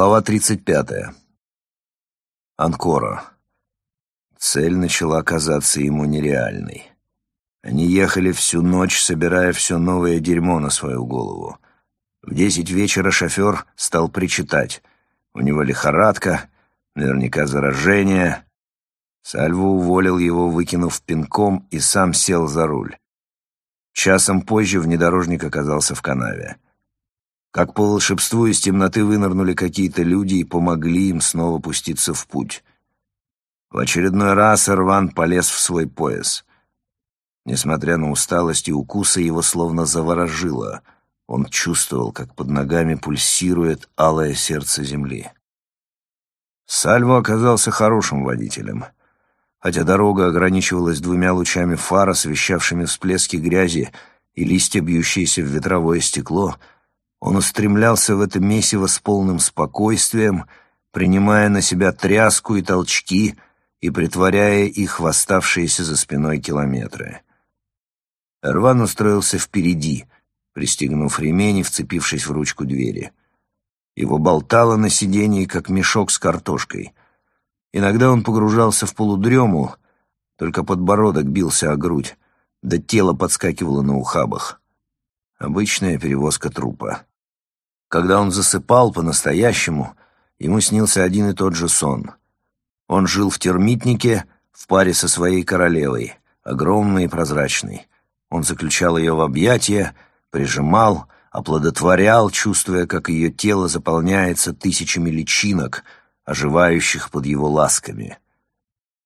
Глава 35. Анкора. Цель начала казаться ему нереальной. Они ехали всю ночь, собирая все новое дерьмо на свою голову. В десять вечера шофер стал причитать. У него лихорадка, наверняка заражение. Сальво уволил его, выкинув пинком, и сам сел за руль. Часом позже внедорожник оказался в канаве. Как по волшебству из темноты вынырнули какие-то люди и помогли им снова пуститься в путь. В очередной раз Ирван полез в свой пояс. Несмотря на усталость и укусы, его словно заворожило. Он чувствовал, как под ногами пульсирует алое сердце земли. Сальво оказался хорошим водителем. Хотя дорога ограничивалась двумя лучами фар, освещавшими всплески грязи и листья, бьющиеся в ветровое стекло — он устремлялся в это месиво с полным спокойствием, принимая на себя тряску и толчки и притворяя их в оставшиеся за спиной километры. Эрван устроился впереди, пристегнув ремень и вцепившись в ручку двери. Его болтало на сиденье, как мешок с картошкой. Иногда он погружался в полудрему, только подбородок бился о грудь, да тело подскакивало на ухабах. Обычная перевозка трупа. Когда он засыпал по-настоящему, ему снился один и тот же сон. Он жил в термитнике в паре со своей королевой, огромной и прозрачной. Он заключал ее в объятия, прижимал, оплодотворял, чувствуя, как ее тело заполняется тысячами личинок, оживающих под его ласками.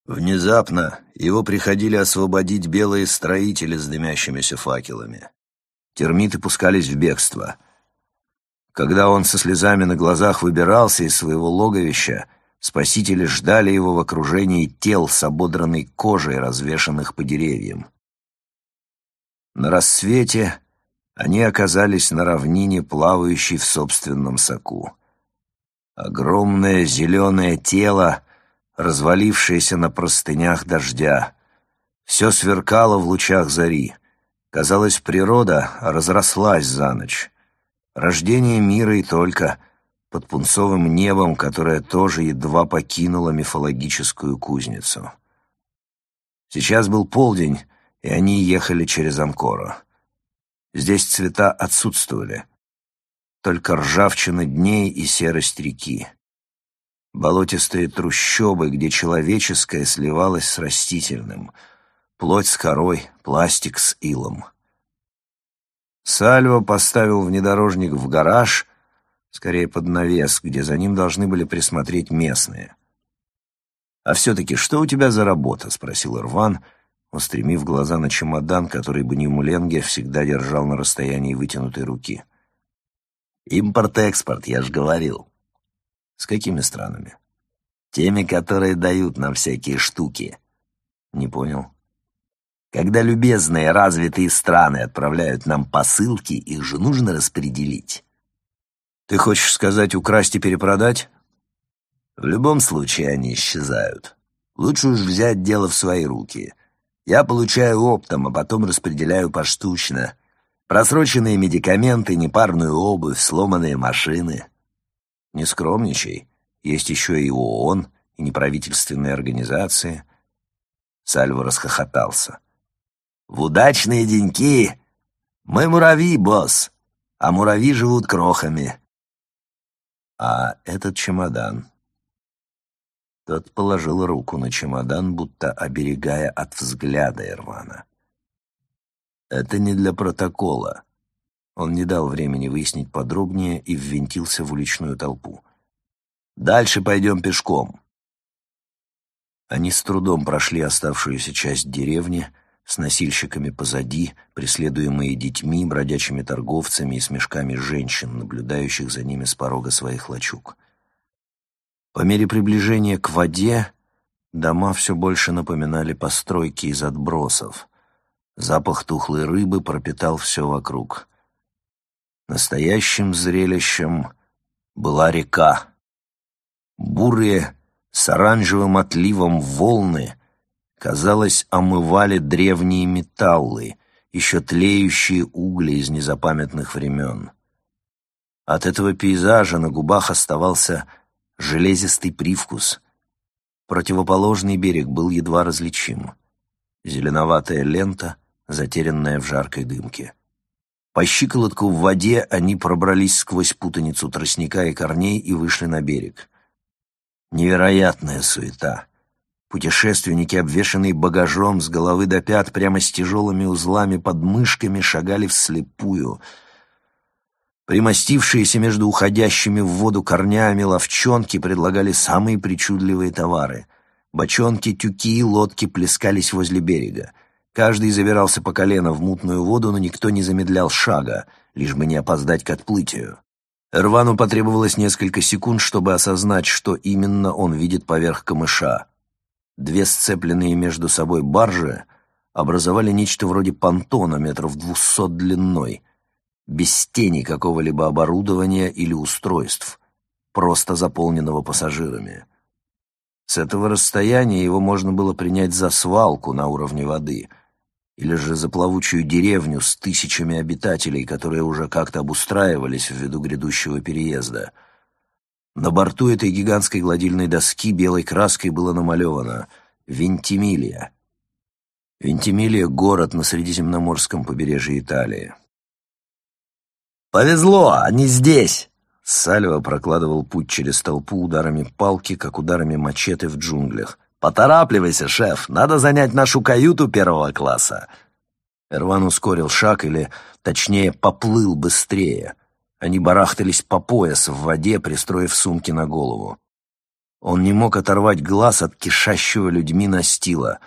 Внезапно его приходили освободить белые строители с дымящимися факелами. Термиты пускались в бегство — когда он со слезами на глазах выбирался из своего логовища, спасители ждали его в окружении тел с ободранной кожей, развешанных по деревьям. На рассвете они оказались на равнине, плавающей в собственном соку. Огромное зеленое тело, развалившееся на простынях дождя. Все сверкало в лучах зари. Казалось, природа разрослась за ночь. Рождение мира и только под пунцовым небом, которое тоже едва покинуло мифологическую кузницу. Сейчас был полдень, и они ехали через Анкору. Здесь цвета отсутствовали, только ржавчина дней и серость реки. Болотистые трущобы, где человеческое сливалось с растительным, плоть с корой, пластик с илом — Сальво поставил внедорожник в гараж, скорее под навес, где за ним должны были присмотреть местные. «А все-таки что у тебя за работа?» — спросил Ирван, устремив глаза на чемодан, который Банимуленге всегда держал на расстоянии вытянутой руки. «Импорт-экспорт, я же говорил». «С какими странами?» «Теми, которые дают нам всякие штуки». «Не понял». Когда любезные развитые страны отправляют нам посылки, их же нужно распределить. Ты хочешь сказать украсть и перепродать? В любом случае они исчезают. Лучше уж взять дело в свои руки. Я получаю оптом, а потом распределяю поштучно. Просроченные медикаменты, непарную обувь, сломанные машины. Не скромничай. Есть еще и ООН, и неправительственные организации. Сальво расхохотался. В удачные деньки мы муравьи, босс, а муравьи живут крохами. А этот чемодан... Тот положил руку на чемодан, будто оберегая от взгляда Ирвана. «Это не для протокола». Он не дал времени выяснить подробнее и ввинтился в уличную толпу. «Дальше пойдем пешком». Они с трудом прошли оставшуюся часть деревни, с носильщиками позади, преследуемые детьми, бродячими торговцами и с мешками женщин, наблюдающих за ними с порога своих лачуг. По мере приближения к воде дома все больше напоминали постройки из отбросов. Запах тухлой рыбы пропитал все вокруг. Настоящим зрелищем была река. Бурые, с оранжевым отливом волны — казалось, омывали древние металлы, еще тлеющие угли из незапамятных времен. От этого пейзажа на губах оставался железистый привкус. Противоположный берег был едва различим. Зеленоватая лента, затерянная в жаркой дымке. По щиколотку в воде они пробрались сквозь путаницу тростника и корней и вышли на берег. Невероятная суета. Путешественники, обвешанные багажом с головы до пят, прямо с тяжелыми узлами под мышками, шагали вслепую — Примостившиеся между уходящими в воду корнями ловчонки предлагали самые причудливые товары. Бочонки, тюки и лодки плескались возле берега. Каждый забирался по колено в мутную воду, но никто не замедлял шага, лишь бы не опоздать к отплытию. Рвану потребовалось несколько секунд, чтобы осознать, что именно он видит поверх камыша. Две сцепленные между собой баржи образовали нечто вроде понтона метров двухсот длиной — без тени какого-либо оборудования или устройств, просто заполненного пассажирами. С этого расстояния его можно было принять за свалку на уровне воды или же за плавучую деревню с тысячами обитателей, которые уже как-то обустраивались ввиду грядущего переезда. На борту этой гигантской гладильной доски белой краской было намалевано «Вентимилия». Вентимилия — город на Средиземноморском побережье Италии. «Повезло, они здесь!» Сальва прокладывал путь через толпу ударами палки, как ударами мачете в джунглях. «Поторапливайся, шеф, надо занять нашу каюту первого класса!» Эрван ускорил шаг, или, точнее, поплыл быстрее. Они барахтались по пояс в воде, пристроив сумки на голову. Он не мог оторвать глаз от кишащего людьми настила.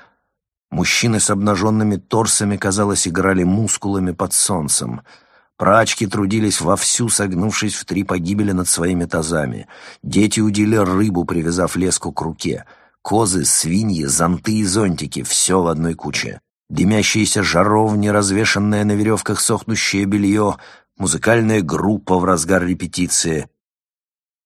Мужчины с обнаженными торсами, казалось, играли мускулами под солнцем — Прачки трудились вовсю, согнувшись в три погибели над своими тазами. Дети удили рыбу, привязав леску к руке. Козы, свиньи, зонты и зонтики — все в одной куче. Дымящиеся жаровни, развешанное на веревках сохнущее белье, музыкальная группа в разгар репетиции,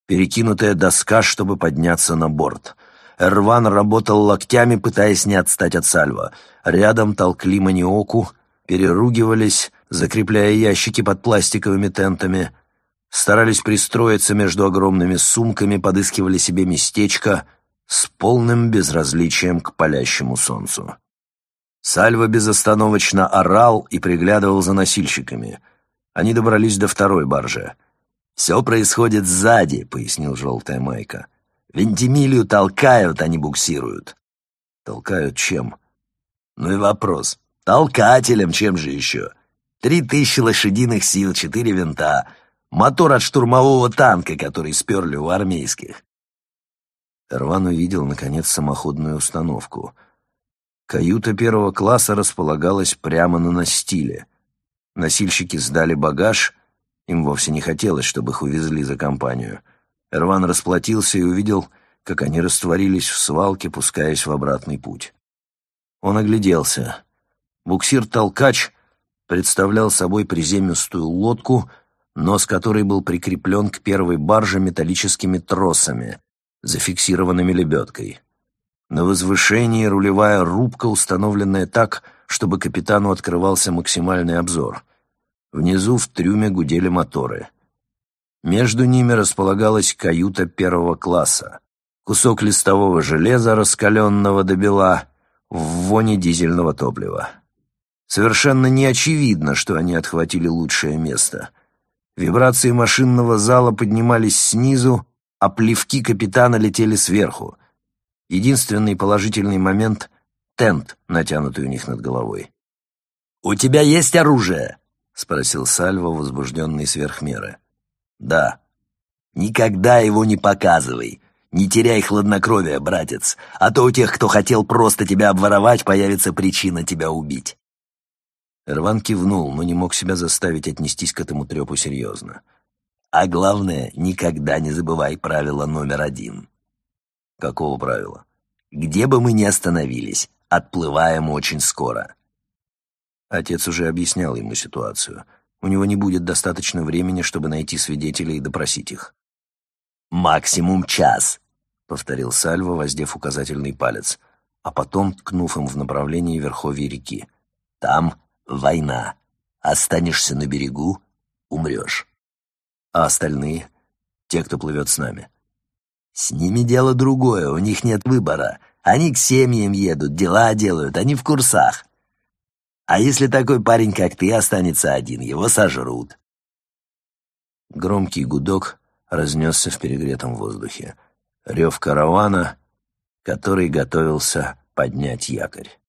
перекинутая доска, чтобы подняться на борт. Эрван работал локтями, пытаясь не отстать от Сальва. Рядом толкли маниоку, переругивались, закрепляя ящики под пластиковыми тентами, старались пристроиться между огромными сумками, подыскивали себе местечко с полным безразличием к палящему солнцу. Сальва безостановочно орал и приглядывал за носильщиками. Они добрались до второй баржи. «Все происходит сзади», — пояснил желтая майка. «Вентимилию толкают, а не буксируют». «Толкают чем?» «Ну и вопрос. Толкателем, чем же еще?» Три тысячи лошадиных сил, четыре винта. Мотор от штурмового танка, который сперли у армейских. Эрван увидел, наконец, самоходную установку. Каюта первого класса располагалась прямо на настиле. Носильщики сдали багаж, им вовсе не хотелось, чтобы их увезли за компанию. Эрван расплатился и увидел, как они растворились в свалке, пускаясь в обратный путь. Он огляделся. Буксир-толкач представлял собой приземистую лодку, нос которой был прикреплен к первой барже металлическими тросами, зафиксированными лебедкой. На возвышении рулевая рубка, установленная так, чтобы капитану открывался максимальный обзор. Внизу в трюме гудели моторы. Между ними располагалась каюта первого класса. Кусок листового железа, раскаленного до бела, в воне дизельного топлива. Совершенно не очевидно, что они отхватили лучшее место. Вибрации машинного зала поднимались снизу, а плевки капитана летели сверху. Единственный положительный момент — тент, натянутый у них над головой. «У тебя есть оружие?» — спросил Сальво, возбужденный сверх меры. «Да». «Никогда его не показывай. Не теряй хладнокровия, братец, а то у тех, кто хотел просто тебя обворовать, появится причина тебя убить». Эрван кивнул, но не мог себя заставить отнестись к этому трепу серьезно. «А главное, никогда не забывай правило номер один». «Какого правила?» «Где бы мы ни остановились, отплываем очень скоро». Отец уже объяснял ему ситуацию. У него не будет достаточно времени, чтобы найти свидетелей и допросить их. «Максимум час», — повторил Сальво, воздев указательный палец, а потом ткнув им в направлении верховья реки. «Там война. Останешься на берегу — умрешь. А остальные? Те, кто плывет с нами? С ними дело другое, у них нет выбора. Они к семьям едут, дела делают, они в курсах. А если такой парень, как ты, останется один, его сожрут. Громкий гудок разнесся в перегретом воздухе. Рев каравана, который готовился поднять якорь.